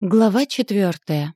Глава четвертая.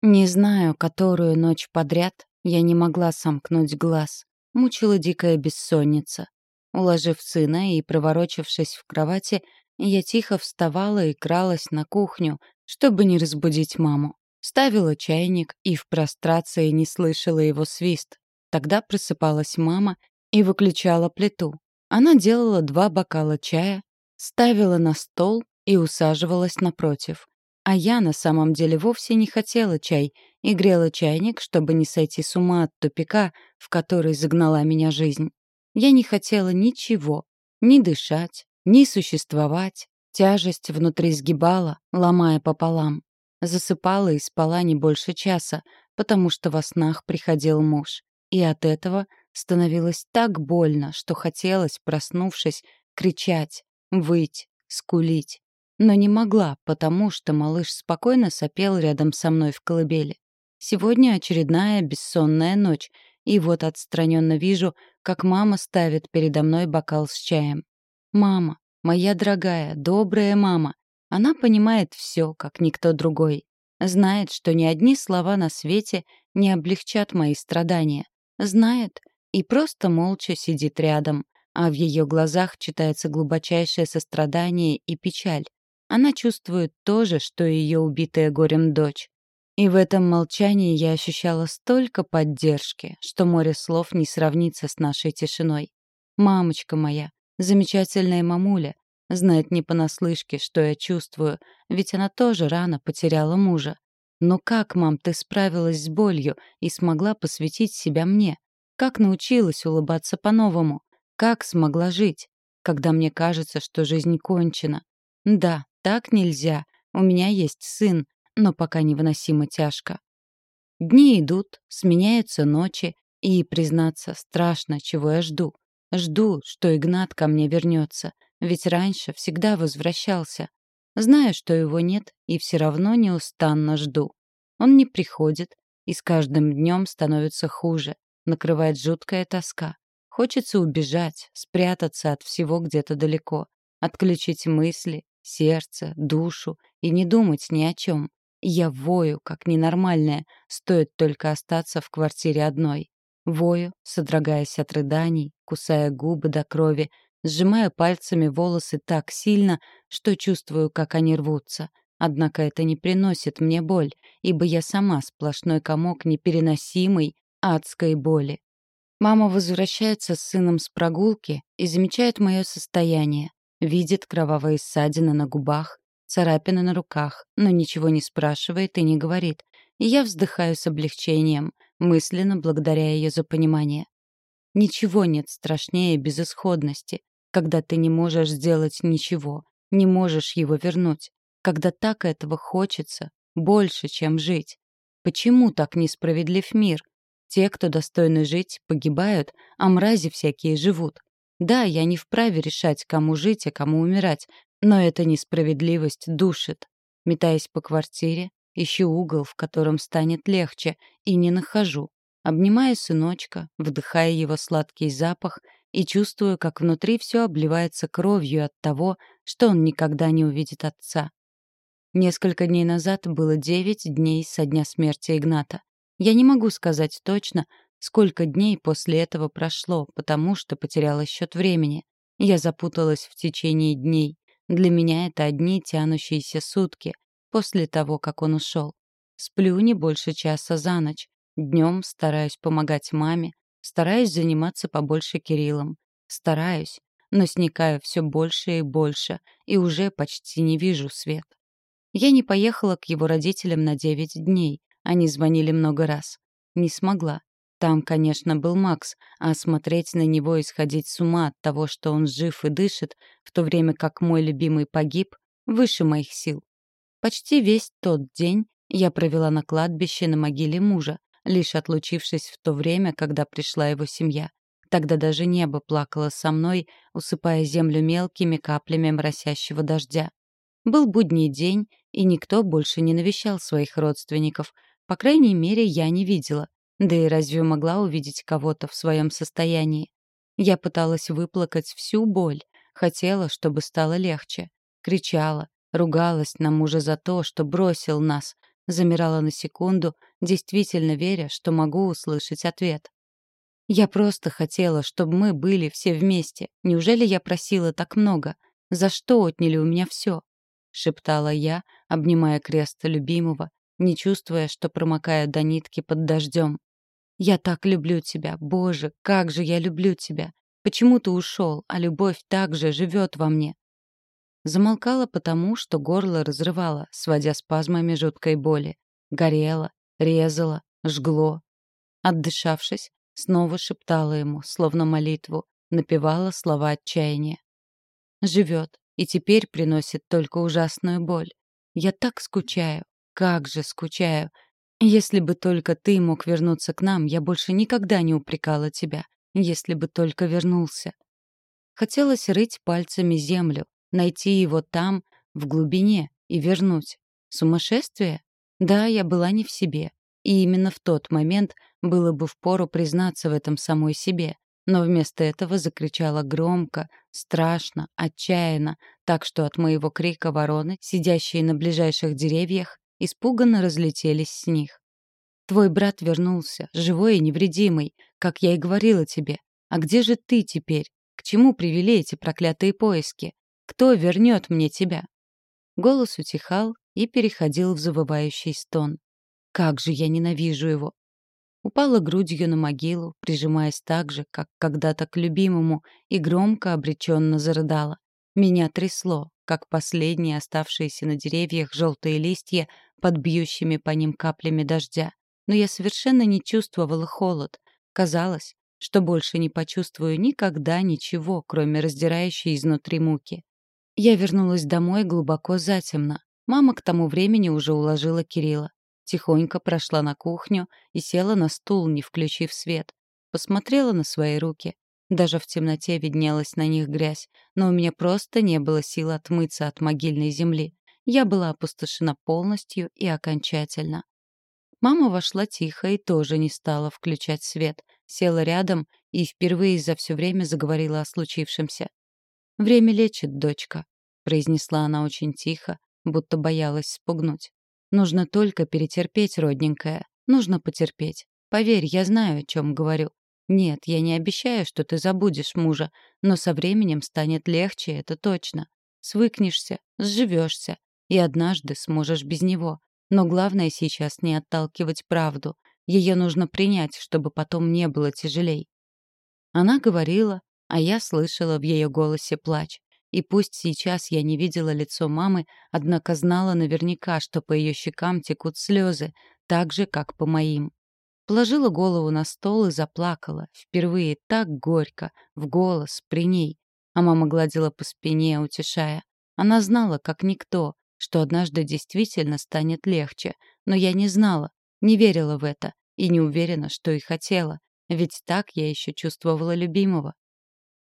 Не знаю, которую ночь подряд я не могла сомкнуть глаз. Мучила дикая бессонница. Уложив сына и проворочившись в кровати, я тихо вставала и кралась на кухню, чтобы не разбудить маму. Ставила чайник и в прострации не слышала его свист. Тогда просыпалась мама и выключала плиту. Она делала два бокала чая, ставила на стол и усаживалась напротив. А я на самом деле вовсе не хотела чай и грела чайник, чтобы не сойти с ума от тупика, в который загнала меня жизнь. Я не хотела ничего, ни дышать, ни существовать. Тяжесть внутри сгибала, ломая пополам. Засыпала и спала не больше часа, потому что во снах приходил муж. И от этого становилось так больно, что хотелось, проснувшись, кричать, выть, скулить. Но не могла, потому что малыш спокойно сопел рядом со мной в колыбели. Сегодня очередная бессонная ночь, и вот отстраненно вижу, как мама ставит передо мной бокал с чаем. Мама, моя дорогая, добрая мама. Она понимает все, как никто другой. Знает, что ни одни слова на свете не облегчат мои страдания. Знает и просто молча сидит рядом, а в ее глазах читается глубочайшее сострадание и печаль. Она чувствует то же, что и ее убитая горем дочь. И в этом молчании я ощущала столько поддержки, что море слов не сравнится с нашей тишиной. Мамочка моя, замечательная мамуля, знает не понаслышке, что я чувствую, ведь она тоже рано потеряла мужа. Но как, мам, ты справилась с болью и смогла посвятить себя мне? Как научилась улыбаться по-новому? Как смогла жить, когда мне кажется, что жизнь кончена? Да, так нельзя. У меня есть сын, но пока невыносимо тяжко. Дни идут, сменяются ночи, и, признаться, страшно, чего я жду. Жду, что Игнат ко мне вернется, ведь раньше всегда возвращался. Знаю, что его нет, и все равно неустанно жду. Он не приходит, и с каждым днем становится хуже, накрывает жуткая тоска. Хочется убежать, спрятаться от всего где-то далеко, отключить мысли, сердце, душу и не думать ни о чем. Я вою, как ненормальная, стоит только остаться в квартире одной. Вою, содрогаясь от рыданий, кусая губы до крови, сжимая пальцами волосы так сильно, что чувствую, как они рвутся. Однако это не приносит мне боль, ибо я сама сплошной комок непереносимой адской боли. Мама возвращается с сыном с прогулки и замечает мое состояние. Видит кровавые ссадины на губах, царапины на руках, но ничего не спрашивает и не говорит. И я вздыхаю с облегчением, мысленно благодаря ее за понимание. Ничего нет страшнее безысходности, когда ты не можешь сделать ничего, не можешь его вернуть, когда так этого хочется, больше, чем жить. Почему так несправедлив мир? Те, кто достойны жить, погибают, а мрази всякие живут. Да, я не вправе решать, кому жить, а кому умирать, но эта несправедливость душит. Метаясь по квартире, ищу угол, в котором станет легче, и не нахожу. Обнимаю сыночка, вдыхая его сладкий запах и чувствую, как внутри все обливается кровью от того, что он никогда не увидит отца. Несколько дней назад было девять дней со дня смерти Игната. Я не могу сказать точно, Сколько дней после этого прошло, потому что потеряла счет времени. Я запуталась в течение дней. Для меня это одни тянущиеся сутки после того, как он ушел. Сплю не больше часа за ночь. Днем стараюсь помогать маме, стараюсь заниматься побольше Кириллом. Стараюсь, но сникаю все больше и больше, и уже почти не вижу свет. Я не поехала к его родителям на девять дней. Они звонили много раз. Не смогла. Там, конечно, был Макс, а смотреть на него и сходить с ума от того, что он жив и дышит, в то время как мой любимый погиб, выше моих сил. Почти весь тот день я провела на кладбище на могиле мужа, лишь отлучившись в то время, когда пришла его семья. Тогда даже небо плакало со мной, усыпая землю мелкими каплями моросящего дождя. Был будний день, и никто больше не навещал своих родственников. По крайней мере, я не видела. Да и разве могла увидеть кого-то в своем состоянии? Я пыталась выплакать всю боль, хотела, чтобы стало легче. Кричала, ругалась на мужа за то, что бросил нас, замирала на секунду, действительно веря, что могу услышать ответ. «Я просто хотела, чтобы мы были все вместе. Неужели я просила так много? За что отняли у меня все?» — шептала я, обнимая крест любимого, не чувствуя, что промокая до нитки под дождем. «Я так люблю тебя, Боже, как же я люблю тебя! Почему ты ушел, а любовь также живет во мне?» Замолкала потому, что горло разрывало, сводя спазмами жуткой боли. Горело, резало, жгло. Отдышавшись, снова шептала ему, словно молитву, напевала слова отчаяния. Живет, и теперь приносит только ужасную боль. Я так скучаю, как же скучаю. Если бы только ты мог вернуться к нам, я больше никогда не упрекала тебя. Если бы только вернулся. Хотелось рыть пальцами землю, найти его там, в глубине, и вернуть. Сумасшествие? Да, я была не в себе. И именно в тот момент было бы впору признаться в этом самой себе. Но вместо этого закричала громко, страшно, отчаянно, так что от моего крика вороны, сидящие на ближайших деревьях, испуганно разлетелись с них. «Твой брат вернулся, живой и невредимый, как я и говорила тебе. А где же ты теперь? К чему привели эти проклятые поиски? Кто вернет мне тебя?» Голос утихал и переходил в завывающий стон. «Как же я ненавижу его!» Упала грудью на могилу, прижимаясь так же, как когда-то к любимому, и громко обреченно зарыдала. Меня трясло, как последние оставшиеся на деревьях желтые листья под бьющими по ним каплями дождя. Но я совершенно не чувствовала холод. Казалось, что больше не почувствую никогда ничего, кроме раздирающей изнутри муки. Я вернулась домой глубоко затемно. Мама к тому времени уже уложила Кирилла. Тихонько прошла на кухню и села на стул, не включив свет. Посмотрела на свои руки. Даже в темноте виднелась на них грязь, но у меня просто не было сил отмыться от могильной земли. Я была опустошена полностью и окончательно. Мама вошла тихо и тоже не стала включать свет. Села рядом и впервые за все время заговорила о случившемся. «Время лечит, дочка», — произнесла она очень тихо, будто боялась спугнуть. «Нужно только перетерпеть, родненькая. Нужно потерпеть. Поверь, я знаю, о чем говорю. Нет, я не обещаю, что ты забудешь мужа, но со временем станет легче, это точно. Свыкнешься, сживешься, и однажды сможешь без него. Но главное сейчас не отталкивать правду. Ее нужно принять, чтобы потом не было тяжелей. Она говорила, а я слышала в ее голосе плач. И пусть сейчас я не видела лицо мамы, однако знала наверняка, что по ее щекам текут слезы, так же, как по моим. Положила голову на стол и заплакала, впервые так горько, в голос, при ней. А мама гладила по спине, утешая. Она знала, как никто, что однажды действительно станет легче, но я не знала, не верила в это и не уверена, что и хотела, ведь так я еще чувствовала любимого.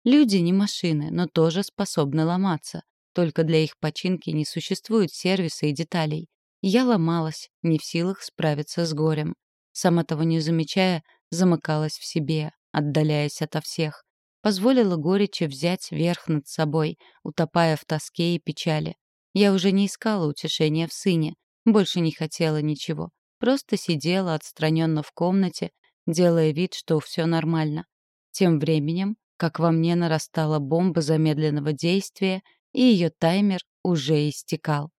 Люди не машины, но тоже способны ломаться. Только для их починки не существует сервиса и деталей. Я ломалась, не в силах справиться с горем. Сама того не замечая, замыкалась в себе, отдаляясь ото всех. Позволила горечи взять верх над собой, утопая в тоске и печали. Я уже не искала утешения в сыне, больше не хотела ничего. Просто сидела отстраненно в комнате, делая вид, что все нормально. Тем временем как во мне нарастала бомба замедленного действия, и ее таймер уже истекал.